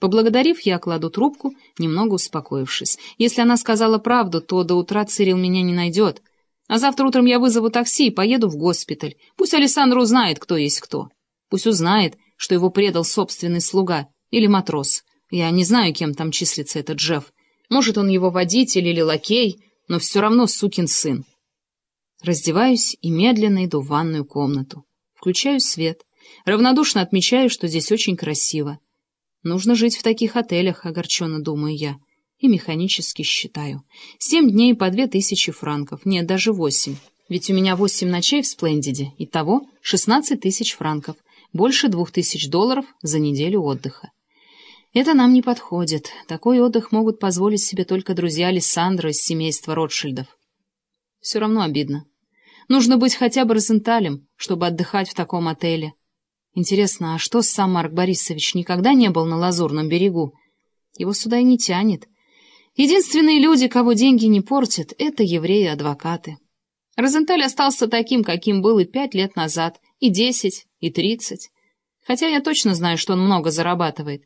Поблагодарив, я кладу трубку, немного успокоившись. Если она сказала правду, то до утра Цирил меня не найдет. А завтра утром я вызову такси и поеду в госпиталь. Пусть Александр узнает, кто есть кто. Пусть узнает, что его предал собственный слуга или матрос. Я не знаю, кем там числится этот Джефф. Может, он его водитель или лакей, но все равно сукин сын. Раздеваюсь и медленно иду в ванную комнату. Включаю свет. Равнодушно отмечаю, что здесь очень красиво. Нужно жить в таких отелях, огорченно думаю я. И механически считаю. Семь дней по две тысячи франков. Нет, даже восемь. Ведь у меня восемь ночей в Сплендиде. Итого шестнадцать тысяч франков. Больше двух тысяч долларов за неделю отдыха. Это нам не подходит. Такой отдых могут позволить себе только друзья Александра из семейства Ротшильдов. Все равно обидно. Нужно быть хотя бы Розенталем, чтобы отдыхать в таком отеле. Интересно, а что сам Марк Борисович никогда не был на Лазурном берегу? Его сюда и не тянет. Единственные люди, кого деньги не портят, — это евреи-адвокаты. Розенталь остался таким, каким был и пять лет назад, и десять, и тридцать. Хотя я точно знаю, что он много зарабатывает,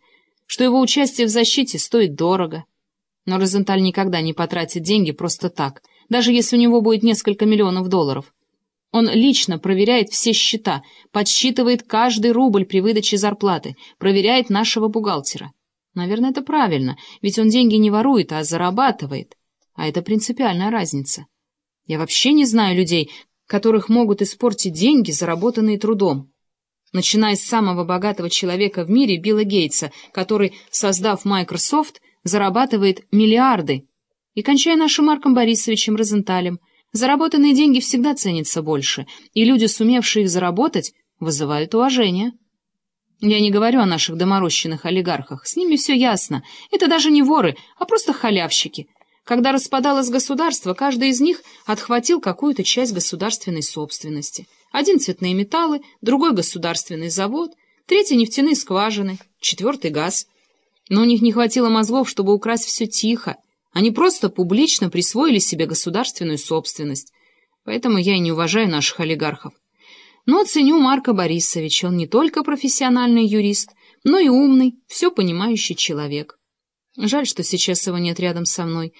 что его участие в защите стоит дорого. Но Розенталь никогда не потратит деньги просто так, даже если у него будет несколько миллионов долларов. Он лично проверяет все счета, подсчитывает каждый рубль при выдаче зарплаты, проверяет нашего бухгалтера. Наверное, это правильно, ведь он деньги не ворует, а зарабатывает. А это принципиальная разница. Я вообще не знаю людей, которых могут испортить деньги, заработанные трудом. Начиная с самого богатого человека в мире, Билла Гейтса, который, создав Microsoft, зарабатывает миллиарды, и кончая нашим Марком Борисовичем Розенталем – Заработанные деньги всегда ценятся больше, и люди, сумевшие их заработать, вызывают уважение. Я не говорю о наших доморощенных олигархах, с ними все ясно. Это даже не воры, а просто халявщики. Когда распадалось государство, каждый из них отхватил какую-то часть государственной собственности. Один цветные металлы, другой государственный завод, третий нефтяные скважины, четвертый газ. Но у них не хватило мозгов, чтобы украсть все тихо, они просто публично присвоили себе государственную собственность. Поэтому я и не уважаю наших олигархов. Но ценю Марка Борисовича. Он не только профессиональный юрист, но и умный, все понимающий человек. Жаль, что сейчас его нет рядом со мной.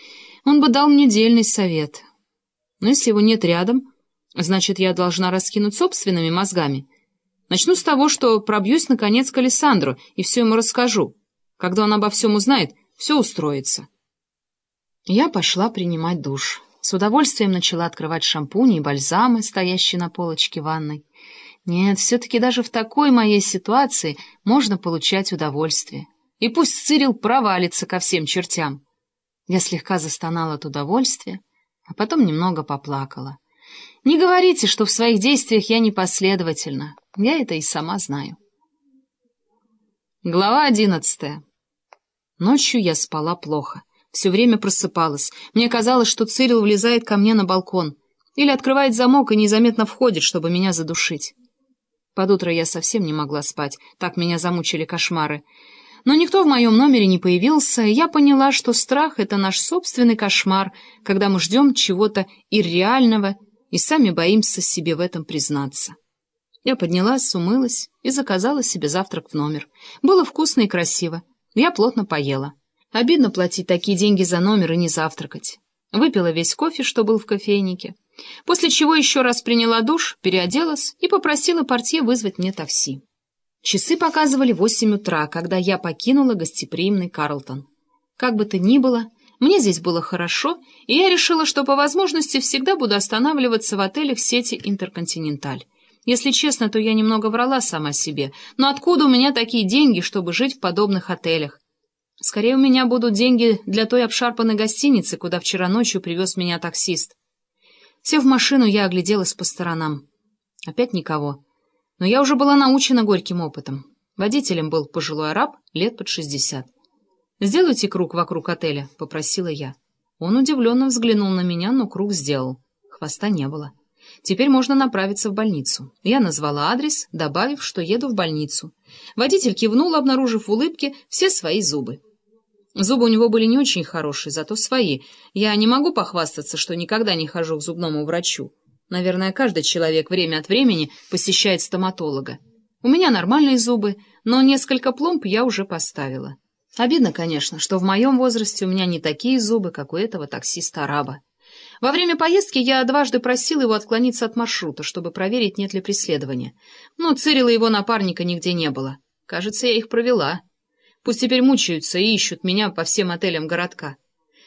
Он бы дал мне дельный совет. Но если его нет рядом, значит, я должна раскинуть собственными мозгами. Начну с того, что пробьюсь, наконец, к Александру и все ему расскажу. Когда он обо всем узнает, все устроится. Я пошла принимать душ. С удовольствием начала открывать шампуни и бальзамы, стоящие на полочке ванной. Нет, все-таки даже в такой моей ситуации можно получать удовольствие. И пусть Цирил провалится ко всем чертям. Я слегка застонала от удовольствия, а потом немного поплакала. Не говорите, что в своих действиях я непоследовательна. Я это и сама знаю. Глава одиннадцатая. Ночью я спала плохо. Все время просыпалась. Мне казалось, что Цирил влезает ко мне на балкон. Или открывает замок и незаметно входит, чтобы меня задушить. Под утро я совсем не могла спать, так меня замучили кошмары. Но никто в моем номере не появился, и я поняла, что страх — это наш собственный кошмар, когда мы ждем чего-то ирреального и сами боимся себе в этом признаться. Я поднялась, умылась и заказала себе завтрак в номер. Было вкусно и красиво. Я плотно поела. Обидно платить такие деньги за номер и не завтракать. Выпила весь кофе, что был в кофейнике, после чего еще раз приняла душ, переоделась и попросила портье вызвать мне такси. Часы показывали восемь утра, когда я покинула гостеприимный Карлтон. Как бы то ни было, мне здесь было хорошо, и я решила, что по возможности всегда буду останавливаться в отелях сети «Интерконтиненталь». Если честно, то я немного врала сама себе, но откуда у меня такие деньги, чтобы жить в подобных отелях? Скорее, у меня будут деньги для той обшарпанной гостиницы, куда вчера ночью привез меня таксист. Сев в машину, я огляделась по сторонам. Опять никого. Но я уже была научена горьким опытом. Водителем был пожилой араб, лет под шестьдесят. «Сделайте круг вокруг отеля», — попросила я. Он удивленно взглянул на меня, но круг сделал. Хвоста не было. Теперь можно направиться в больницу. Я назвала адрес, добавив, что еду в больницу. Водитель кивнул, обнаружив в улыбке все свои зубы. Зубы у него были не очень хорошие, зато свои. Я не могу похвастаться, что никогда не хожу к зубному врачу. Наверное, каждый человек время от времени посещает стоматолога. У меня нормальные зубы, но несколько пломб я уже поставила. Обидно, конечно, что в моем возрасте у меня не такие зубы, как у этого таксиста-араба. Во время поездки я дважды просил его отклониться от маршрута, чтобы проверить, нет ли преследования. Но Цирила его напарника нигде не было. Кажется, я их провела. Пусть теперь мучаются и ищут меня по всем отелям городка.